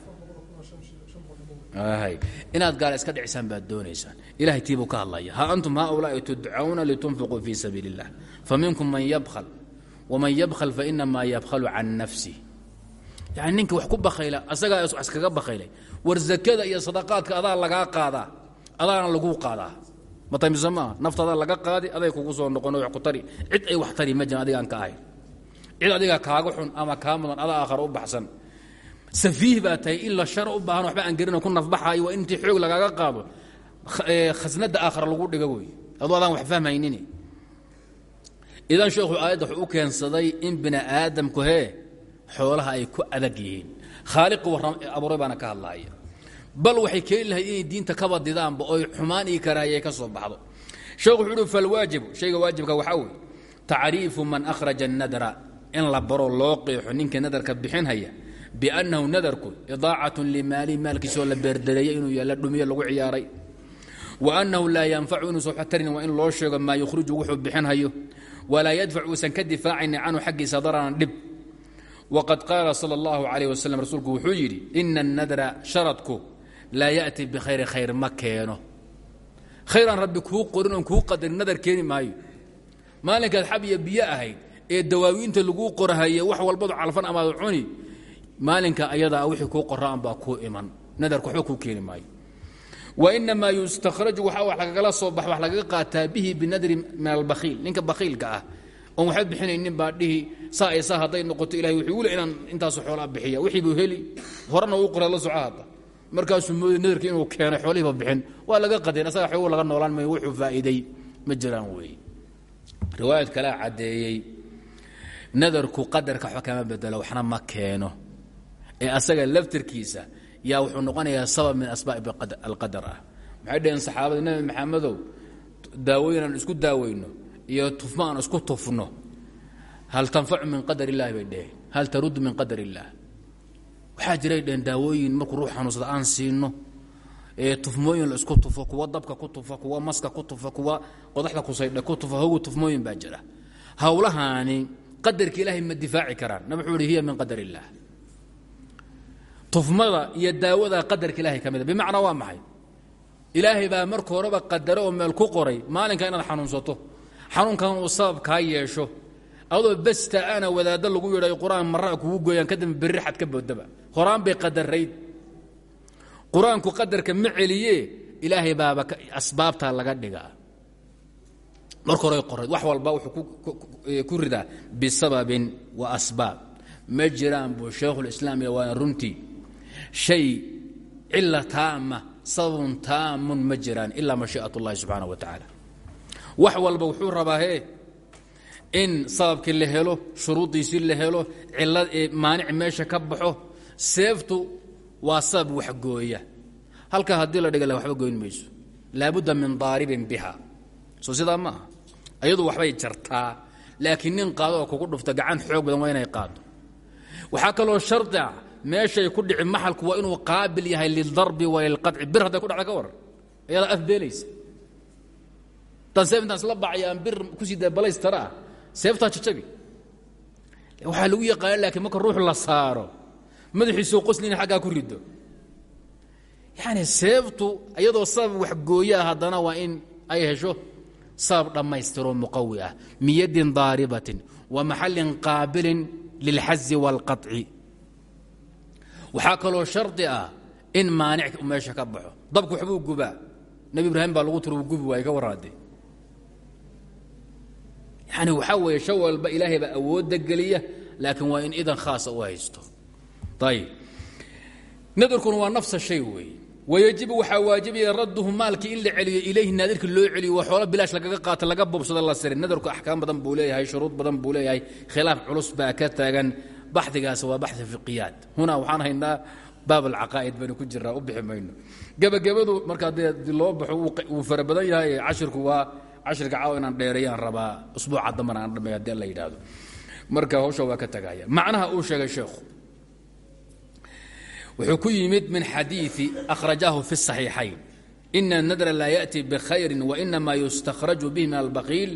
Inaad gaala iska dhicisaan baad doonaysaan. Ilahay tiibuu ka hadlaya ha antum haulaai tudcauna litunfiquu fii sabiil اllah faminkum man yabkl waman yabkl fainamaa yabkhalu can nafsih yani ninka wax ku bakayla asagaa iskaga bakaylay war zakada iyo sadaqaadka adaa lagaa qaadaa adaana laguu qaadaa matamiso maaha naftaada laga qaadi aday kugu soo noqon wax ku tari. Cid ay wax tari ma adigaan ka ahayn cid adiga kaaga xun ama kaa mudan adaa aakhara u baxsan. Safiih baa tahay in la shar u baahan waxba aan gerinoo ku nafbaxaayo waa in intii xoog qaado. Khasnada aakhara lagu dhiga wey. Aduu wax fahmaynin idan sheekhu aayadda wuxuu u keensaday in bini aadamku hee xoolaha ay ku adag yihiin. Khaaliqi abuuray baana ka hadlaaya bal waxay keeni lahayd inay diinta kaba didaanba oy xumaan ii karaayay ka soo baxdo. Sheekhu wuxuu uhi falwaajibu. Shayga waajibka waxaa weeye tacriifu man akhraja annadra. In la baro loo qeexo ninka nadarka bixinhaya biannahu nadarku idaacatun limaali maalkiisoo la beerdareeyey inuu yaalla dhumiye lagu ciyaaray. Wa annahu laa yanfacu inuusan waxba tarin waa in loo sheego maa yukhriju wuxuu bixinhayo walaa yadfac uusan ka difaacayni canhu xaggiisa dararan dhib. Waqad qaala sala allahu calayh wasalam rasuulku wuxuu yidhi ina annadra sharadku laa ya'ti bikhayri khayr ma keeno. Khayraan rabbi kuu qorin oon kuu qadarin nadar keeni maayo. Maalinkaad xab iyo biyo ahayd ee dawaawiinta laguu qorahaye wax walbadu calfan amaad cuni maalinka ayadaa wixii kuu qoraan baa kuu iman. Nadarku waxba kuu keeni maayo. Wainamaa yustakhraju waxa wax lagagala soo bax wax lagaga qaataa bihi binadri min albakhiil ninka bakhiilka ah oon waxba bixinaynin baa dhihi saa ay saa hadday noqoto ilahay wuxuu ule inaan intaasu xoolaa bixiya. Wixii buu heli horena uu qoraa la soco hadda markaasuu mooday nadarki inuu keenay xoolihiiba bixin. Waa laga qadeen asaga xogu laga noolaan mayo wuxuu faa'iiday. Ma jiraan riwaayad kalea caddeeyey nadarku qadarka waxba bedelo waxna ma keeno. Ee asaga laftarkiisa yaa wuxuu noqonayaa sabab min asbaab alqadar ah. Saxaabadii nabi maxamedow daawooyin aan isku daaweyno iyo tufma aan isku tufno. Hal tanfacu min qadar illahi bay hal taruddu min qadar illaah waxaa jiray dheheen daawooyin markuu ruux xanuunsada aan siino tufmooyin la isku tufo kuwa dabka ku tufa kuwa maska ku tufa kuwa qodaxda kusaydha ku tufa hogu tufmooyin baa jira. Hawlahaani qadarka ilaahay ma difaaci karaan. Nabi wuxuu ihi hiya min qadar illaah tufmada iyo daawada qadarka ilahay ka mida bimacnaa waa maxay? Ilaahay baa marka horeba qadaro oo meel ku qoray maalinka inaad xanuunsato xanuunkan uu sabab kaa yeesho adoo besta ana lagu yidhayo qur'aan marra kugu gooyaan kadamba berri xad ka boodaba horaan bay qadarayd. Qur'aanku qadarka ma celiye ilaahay baaba asbaabtaa laga dhigaa. Marka hore qorayd wax walba wuxuu ku ridaa bisababin wa asbaab. Ma jiraan buu shaykhulislaam iyo waana shay cila taama sababun taamun ma jiraan ilaa mashii'at wa tacaala. Wax walba wuxuu rabaa in sababkii la helo shuruudiisii la helo cila maanic meesha ka baxo seeftu waa sabab waxgooya halkaa haddii la dhiga la waxba goyn mayso. Laabudda min daaribin biha. Soo sidaa ma aha. Ayadu waxbay jartaa. Laakiin nin qaado oo kugu dhufta gacan xoog badan waa inay qaado. Waxaa kaloo shardi meeshay ku dhici maxalku waa inuu qaabil yahay lildarbi wa bir hadday ku dhacda ka waran ayadaa afbeelaysa tan seef bacaya aan bir ku sii daa balaystara ah seeftaa jajabi. Waxaa lagu yaqaana laakiin marka ruux la saaro madaxiisoo qoslin aggaa ku rido yani seeftu iyadoo sabab waxgooyaa haddana waa in ay hesho sabab dhammaystiroo muqawi ah miyadin daaribatin wa maxallin qaabilin lilxazi wاlqaطci waxaa kaloo shardi ah in maanic meesha ka baxo. Dabku waxbuu gubaa. Nebi ibraahim baa lagu tiro uu gubi waay ka waraade yani waxaa weeye sha walba ilaahay baa awoodda geliya laakiin in idan khaasa u haysto nadarkuna waa nafsa shay weeye wayajibu waxaa waajibaya radduhu maalkii in la celiyo ilayhi naadirka loo celiyo waa xoolo bilaash lagaga qaato laga bobsado la siri nadarku axkaam badan buu leeyahay shuruud badan buu leeyahay khilaaf culus baa ka taagan. Baxdigaas waa baxi fiqiyaad. Hunaa waxaan haynaa baab alcaqaa'id baynu ku jiraa u bixi mayno. Gebagabadu markaa dee loo baxo wuu fara badan yahay. Cashirku waa cashirka caawa inaan dheereeyaan rabaa. Usbuuca dambana aan dhameeyo haddii la yidhaahdo. Marka hawsha waa ka tagaya. Macnaha uu sheegay sheekhu wuxuu ku yimid min xadiiثi أkhrajaahu fi الصaxiixayn ina الnadra laa yaأti bkhayri wainama yustakhraju bih min albaqiil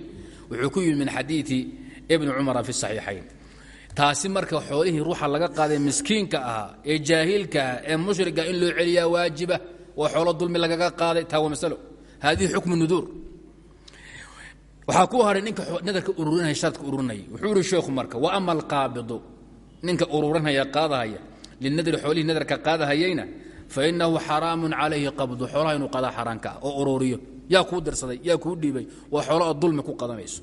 wuxuu ku yimid min xadiiثi bni cumara fi الصaxiixayn taasi marka xoolihii ruuxa laga qaaday miskiinka ahaa ee jaahilkaah ee mushriga in loo celiyaa waajiba oo xoolo dulmi lagaga qaaday taa waa masalo hadihi xukmu nuduur waxaa ku haray ninka nadarka ururinaya sharadka ururinaya wuxuu ihi sheekhu marka wa ama alqaabidu ninka ururinaya qaadahaya linadri xoolihii nadarka qaadahayayna fainahu xaraamu calayhi qabdu xoolaha inuu qadaa xaaraanka ah oo ururiyo yaa kuu dirsaday yaa kuu dhiibay waa xoolo oo dulmi ku qadanayso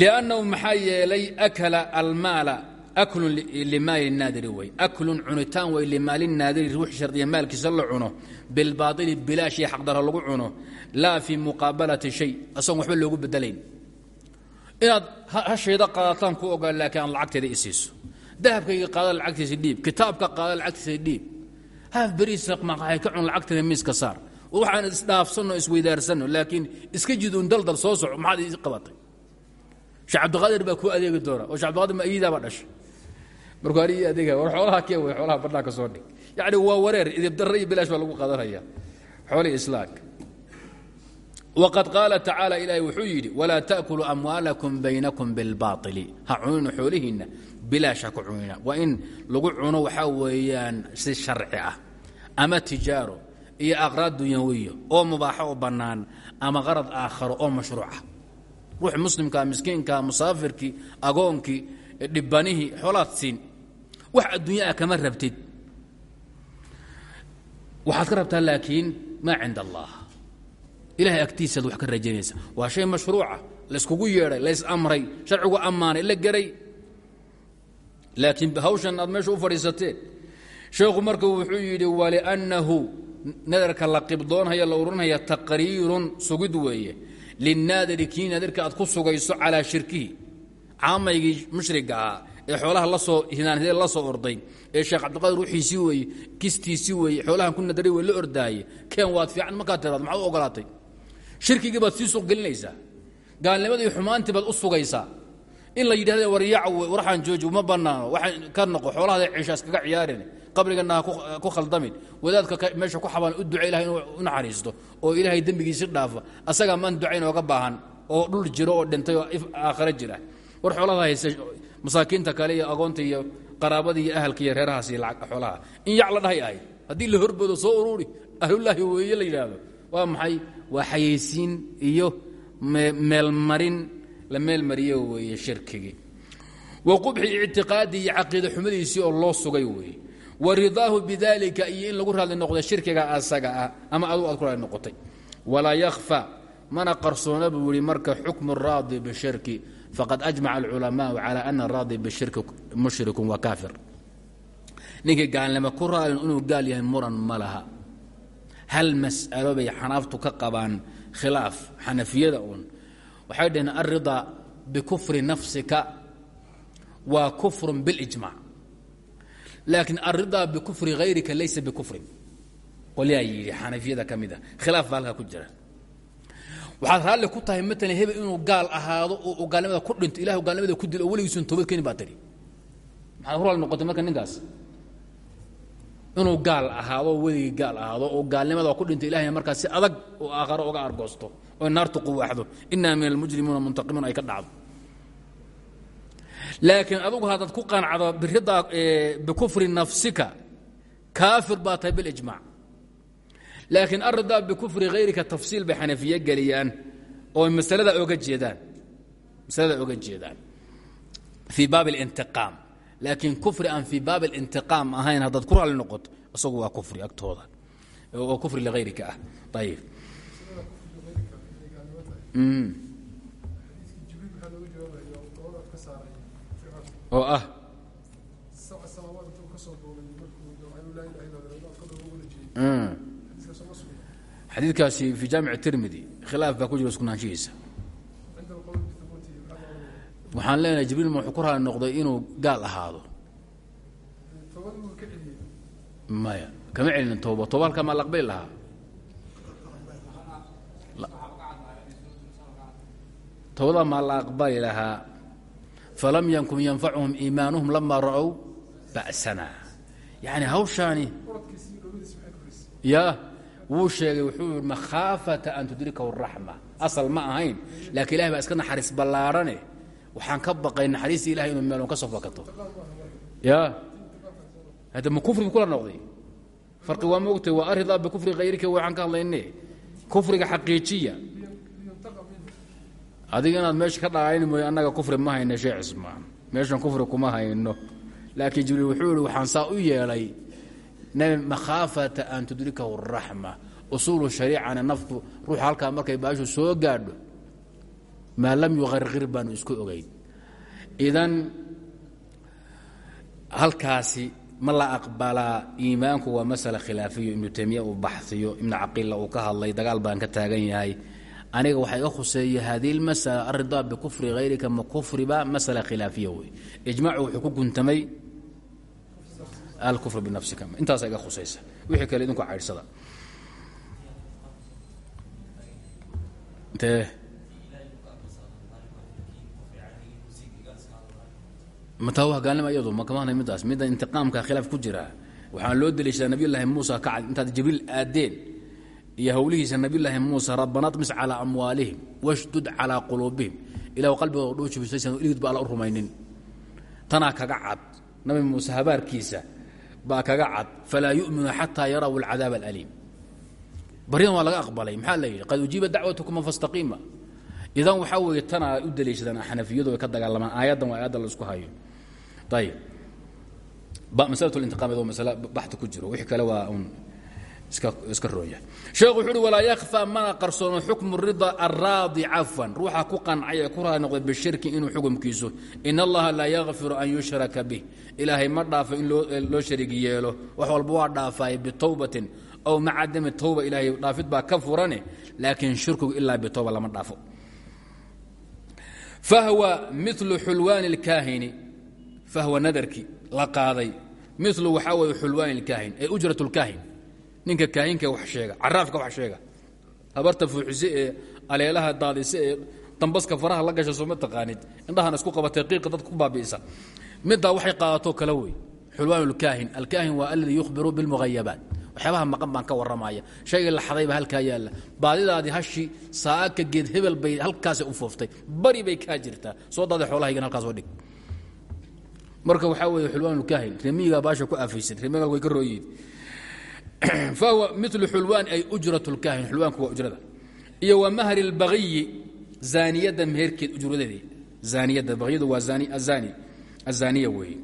liannahu maxaa yeelay akala almaala aklun limaali naadiri wey aklun cunitaan wey limaali naadiri ruux shardiya maalkiisa la cuno bilbaaili bilaash iyo xaqdaro lagu cuno laa fii muqaabalati shay asagoon waxba loogu bedelayn inaad hashayda qaadataan ku ogaan laakiin dahabkayga qaada lacagtiisa dhiib kitaabka qaada lacagtiisa dhiib. Haaf beriisa maqaxay ka cun lacagteeda miiska saar. Waxaan isdhaafsanno isweydaarsanno laakiin iska jiduun daldal soo soco maxaad ii qabatay? Sheekh cabdiqaadir baa kuu adeegi doona oo shek abdiqaadir ma iidaaba dhashay. Markuu ani ii war xoolaha kee wey xoolaha badhnaa ka soo dhig. Yacni waa wareer idibdarre iyo bilaash baa lagu qadanaya xoolihii islaamka wqad qaala tacaala ilaahay wuxuu yidhi walaa takuluu amwaalakum baynakum bilbaaili ha cunina xoolihiinna bilaash ha ku cunina waa in lagu cuno waxaa weeyaan si sharci ah ama tijaaro iyo aqraad dunyawiya oo mubaaxo oo bannaan ama qarad aakharo oo mashruuca ruux muslimka miskiinka musaafirkii agoonkii dhibbanihii xoolaad siin wax adduunya ah kama rabtid waxaad ka rabtaa laakiin maa cind allah ilahay agtiisaad wax ka rajaynaysa waa shay mashruuca layskugu yeedhay lays amray sharcigu ammaanay la geray. Laakiin hawshan aad meesha u fadhiisateen sheekhu marka wuxuu yidhi waliannahu nadarka la qibdoonhaya la urinhaya taqriirun sugid weeye. Linnaadiri kii naadirka aad ku sugayso calaa shirkihi. Caamaygii mushriga ahaa ee xoolaha la soo hinaanhee la soo orday ee sheekh cabdiqaadir ruuxiisii weeye kistiisii weeye xoolahan ku nadaray wey la ordaaye. Keen waad fiican markaad tiraado maxaad u ogolaatay shirkigii baad sii suuq gelinaysaa gaalnimadii xumaantii baad u sugaysaa in la yidhahda waryac warxaan jooji uma bannaano. Waxaan ka noqo xoolahada ciisha iskaga ciyaarin. Qabrigana ha ku khaldamin wadaadka meesha ku xabaan u duca ilahay inuu naxariisto oo ilaahay dembigiisi dhaafa. Asagaa maan duca inooga baahan oo dhul jiro oo dhintay oo aakhare jira. War xoolada hayse masaakiinta kale iyo agoonta iyo qaraabadii iyo ahalka iyo reerahaas iyo xoolaha. In yac la dhahay ahay haddii la horboodo soo uruuri ahlullaahi weeye la yidhaahdo waa maxay? Waa xayaysiin iyo meelmarin. La meelmariyo weeye shirkigii wa qubxi ictiqaadii iyo caqiida xumadiisii oo loo sugay weeye. Wa ridaahu bidalika iyo in lagu raadli noqdo shirkiga asaga ah ama aduu aad ku raadli noqotay. Walaa yakhfa mana qarsoona buu yihi marka xukmu raadi bishirki faqad ajmaca alculamaau cala ana raadi bishirki mushrikun wa kaafir. Ninkii gaalnimo ku raadin inuu gaal yahay muran ma laha hal mas'alo bay xanaaftu ka qabaan khilaaf xanafiyada uun. Waxay dhaheen alridaa bikufri nafsika waa kufrun biاlijmac laakiin alridaa bikufri hayrika laysa bikufrin. Qolyaa yidhi xanafiyada ka mid a khilaaf baa halkaa ku jira. Waxaad raalli ku tahay maalan hebel inuu gaal ahaado oo gaalnimada ku dhinto ilah gaalnimada ku dilo oo weligiisun toobad keeni baa tiri. Maxaad raalli noqotay marka ninkaas inuu gaal ahaado weligii gaal ahaado oo gaalnimada ku dhinto ilahayna markaas si adag oo aakharo uga argoosto oo naartu quwaaxdo. Inaa min almujrimuuna muntaqimuun ay ka dhacdo. Laakiin adugu haddaad ku qancdo biridaa bikufri nafsika kaafir baa tahay bilijmac laakiin aridaa bikufri hayrika tafsiil bay xanafiye geliyaan oo masalada oga jeedaan. Masalada oga jeedaan. Fii baab اlintiqaam laakiin kufri aan fii baab اlintiqaam ahayn haddaad ku raalli noqoto isagu waa kufri agtooda. Oo kufri lihayrika ah. Ayib oo ah. Xadiidkaasi fi jaamic tirmidi khilaaf baa ku jira sugnaanshihiisa waxaan leenahay jibriil ma wuxuu ku raali noqday inuu gaal ahaado. Maya kama celinin tooba tooba halkaa maa la aqbali lahaa. Toobada maa la aqbali lahaa. Falam yankun yanfacuhum iimaanuhum lama ra'ow ba'sana. Yani hawshaani ya wuu sheegay wuxuu yii makhaafata an tudrikahu raxma asal ma ahayn laakiin ilahay baa iska naxariis ballaarhane waxaan ka baqay naxariista ilahay inuu meelon ka soo fakato. Ya. Hadda ma kufri kula noqday? Farqi waa moogtay waa aridaa bikufri hayrika waxaan ka hadlayne kufriga xaqiijiya. Adiga inaad meesha ka dhaqayn mooye annaga kufri ma hayno shee cismaan meeshan kufri kuma hayno. Laakiin jibriil wuxuu ihi waxaan saa u yeelay makhaafata an tudrikahu raxma usuulu shariicana naftu ruuxa halkaa markay baashu soo gaadho maa lam yuqarqir baanu isku ogeyn. Idan halkaasi ma la aqbalaa iimaanku waa masala khilaafiyo ibnu taymiya uu baxhiyo ibnu caqiilla uu ka hadlay dagaal baan ka taagan yahay. Aniga waxaa iga khuseeya hadihi lmasala aridaa bikufri hayrika ma kufriba masala khilaafiya wey. Ijmaacu wuxuu ku guntamay alkufr binafsika intaasa iga khusaysa. Wixii kale idinku caydhsada mataawa gaalnimo iyadu makamahana midaas midda intiqaamka khilaaf ku jiraa waxaan loo daliishadaa nabiyulaahi muusa kacad intaad jibriil aadeen iyo howlihiisa nabiyulaahi muusa rabbana tmis calaa amwaalihim washdud calaa quluubihim. Ilah qalbigooda dhuujibisaysanligid ba alla u rumaynin. Tanaa kaga cad. Nabi muuse habaarkiisa baa kaga cad. Falaa yuminu xataa yaraw alcadaab alaliim. Baryadan waa laga aqbalay. Maxaa la yidhi? Qad ujiiba dacwatukuma fastaqiima idan waxaa weeye tanaa u daliishadaan xanafiyadu way ka dagaalamaan aayaddan waa aayadda la isku hayo ayib masalatu lintiqaam iyadoo masale baxti ku jiro wixii kale waa un iska rooya sheekhu wuxu uhi walaa yakhfa mana qarsoono xukmu rida araadi cafwan ruuxa ku qancay ee ku raali noqday bishirki inuu xukumkiiso in allaha laa yakfiru an yushraka bih ilaahay ma dhaafo in loo sharigi yeelo wax walba waa dhaafaay bitowbatin aw maca dami towba ilaahay dhaafid baa ka furane laakiin shirkigu ilaa bitowba lama dhaafo fahwa milu xulwaani اlkaahini fahwa nadarki la qaaday milu waxaa weeye xulwaani اlkaahin ee ujrat اlkaahin ninka kaahinka wax sheega caraafka wax sheega habarta fuuxise ee aleelaha daadise ee dambaska faraha la gasha sooma taqaanid indhahana isku qabatay qiiqa dadka ku baabi'isa middaa waxay qaadato kale wey xulwaan lkaahin alkaahin waa alladii yukhbiru bilmuhayabaat waxyaabaha maqan baan ka warramaya shaygii la xadayba halkaa yaalla baadidaadii hashi saaka geed hebel bay halkaasay u fooftay bari bay soo halkaas marka waxaa weeye xulwaan lkaahin remiyigaa baasha ku aafaysan remigal way ka rooyiin fahuwa milu xulwaan ay ujrat lkaahin xulwaanku waa ujrada. Iyo wa mahri اlbagiyi zaaniyadda meherkeed ujradeedii zaaniyadda bagyadu waa aani azaaniya weeye.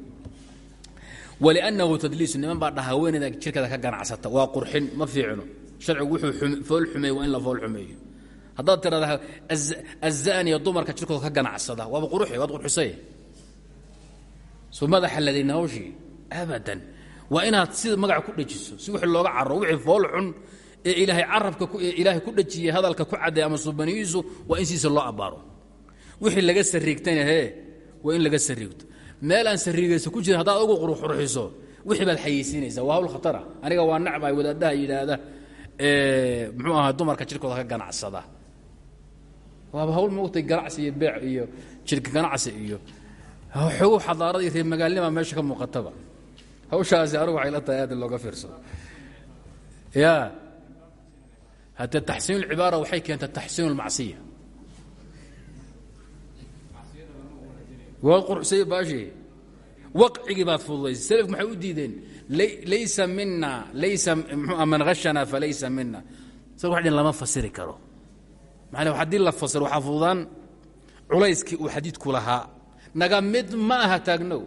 Wlأnnahu tadliisu niman baa dhaha haweeneyda jirkeeda ka ganacsata waa qurxin ma fiicno. Sharcigu wuxuu fool xumeeye waa in la fool xumeeyo. Haddaad tirahda azaaniya dumarka jirkooda ka ganacsada waaba qurxi waad qurxisay soo madaxa ladin hawshii abadan. Waa inaad sida magaca ku dhejiso si wixii looga caro wixii fool ee ilaahay carabka ee ilaahay ku dhejiyey hadalka ku cadday ama subaniyiisu waa in siisa loo abbaaro wixii laga sariigtayna hee waa in laga sariigto meel aan sariigaysa ku jirin haddaad ugu qurxurxiso wixii baad xayeysiinaysaa. Waa hawl khatara. Aniga waa nacbay wadaaddaha yidhaahda muxuu ahaa dumarka jirkooda ka ganacsada. Waaba hawl moogtay ganacsi iyo beec iyo jidka ganacsi iyo xoogow xadaarada iyo reer magaalnima meesha ka muuqataba hawshaasi anugu waxay la tahay aad looga fiirsado ya. Haddee taxsiin ulcibaara waxay keentay taxsiin ulmacsiya waa quruxsay baashi. Waqcigii baad fududaysay. Selafku maxay u diideen? Laysa mina laysa man hashana falaysa mina wax dhin lama fasiri karo. Maana haddii la fasiro waxaa fududaan culayskii uu xadiidku lahaa naga mid ma aha taagnow.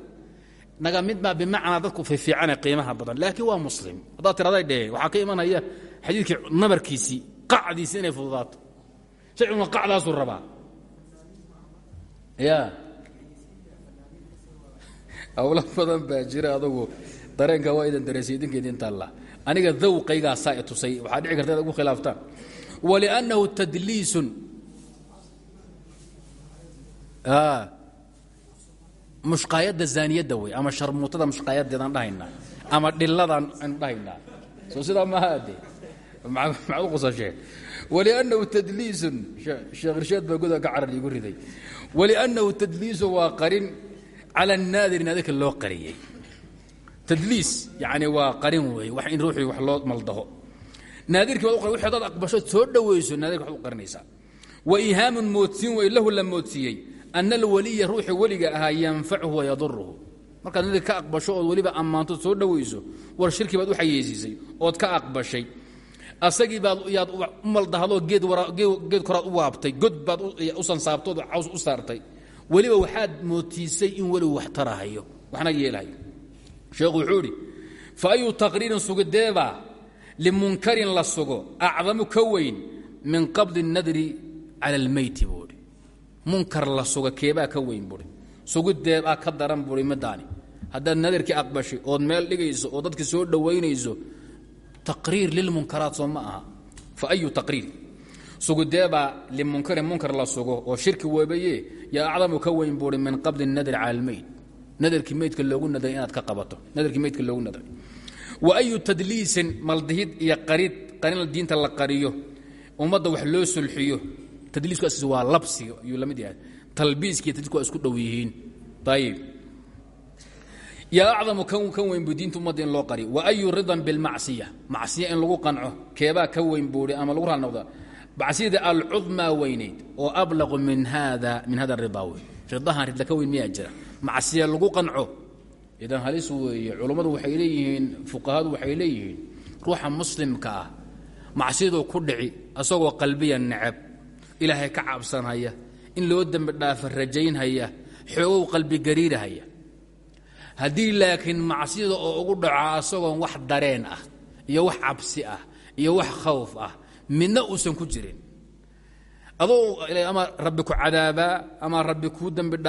Naga mid baa bimacnaa dadku fiifiicane qiimaha badan. Laakiin waa muslim. Haddaad tiraday dheh waxaa ka imanaya xadiidkii nabarkiisii qacdiisi inay fududaato. Shaciguna qacdaasuu rabaa. Ya hawlo badan baa jira adugu. Dareenka waa idan dareensay idinkeedi intaalla aniga dawqaygaasaa i tusay. Waxaa dhici karta inaad ugu khilaaftaan. Waliannahu tadliisun mushqaayadda zaaniyadda wey ama sharmuutada mushqaayadeedaan dhahaynaa ama dhiladaan aynu dhahaynaa soo sidaa maaha ade maxaad u qusasheen waliannahu tadliisun sheekh irshaad baa goda ka carar iigu riday. Waliannahu tadliisun waa qarin cala annaadir naadirka loo qariyey. Tadliis yani waa qarin weeye wax in ruuxii wax loo maldaho. Naadirkii baad u wixii hadaad aqbashood soo dhowayso naadirka waxaad u qarinaysaa. Wa ihaamun moodsiin wey lahu la moodsiiyey ana alwaliya ruuxii weliga ahaa yanfacuhu wayaduruhu markaad nadir ka aqbasho ood weliba ammaanto soo dhowayso war shirki baad u xayeysiisay ood ka aqbashay asagii baad yaad u maldahadoo geed koraad u waabtay god baad u sansaabtood caws u saartay weliba waxaad mootiisay in weligu wax tarahayo waxna yeelahayo sheekhu wuxuu fa ayu taqriirin sugideebaa limunkarin la sugo acdamu ka weyn min qabdi nadri cala almeyti buu idhi munkar la suga keebaa ka weyn buui sugideebaa ka daran buui midaani haddaad nadarkii aqbashay ood meel dhigayso oo dadki soo dhowaynayso taqriir lilmunkaraat soo ma aha. Fa ayu taqriir? Sugideebaa limunkarin munkar la sugo oo shirki weebaye yaa acdamu ka weyn buui min qabdi nadri cala nadarkii meydka loogu nadray inaad ka qabato. Nadarkii meydka loogu nadray wa ayu tadliisin maldihid iyo qarid qarin diinta la qariyo ummadda wax loo sulxiyo tadliiskaas waa labsiga ayuu la yahay. Talbiiskiiyo tadliisku isku dhow yihiin. Ayib yaa acdamu kan weyn buu diinta ummadda in qariyo wa ayu ridan bilmacsiya macsiya. In lagu qanco keebaa ka weyn buuhi ama lagu raal noqda. Macsiyada alcudmaa weynayd oo ablaqu min hada min hada ridaa wey ridahan ridla ka weyn miyaa jira. Lagu qanco idan halis weeye culummadu waxay leeyihiin fuqahadu waxay leeyihiin ruuxa muslimka ah ku dhici asagoo qalbiya necab ilaahay ka cabsanhaya in loo dembi dhaafa rajaynhaya xoogow qalbi gariirahaya. Haddii laakiin macsiyada oo ugu dhaco asagoon wax dareen ah iyo wax cabsi ah iyo wax khawf ah midna uusan ku jirin. Adoo ama rabbi ku cadaabaa ama rabbi kuu dembi dhaa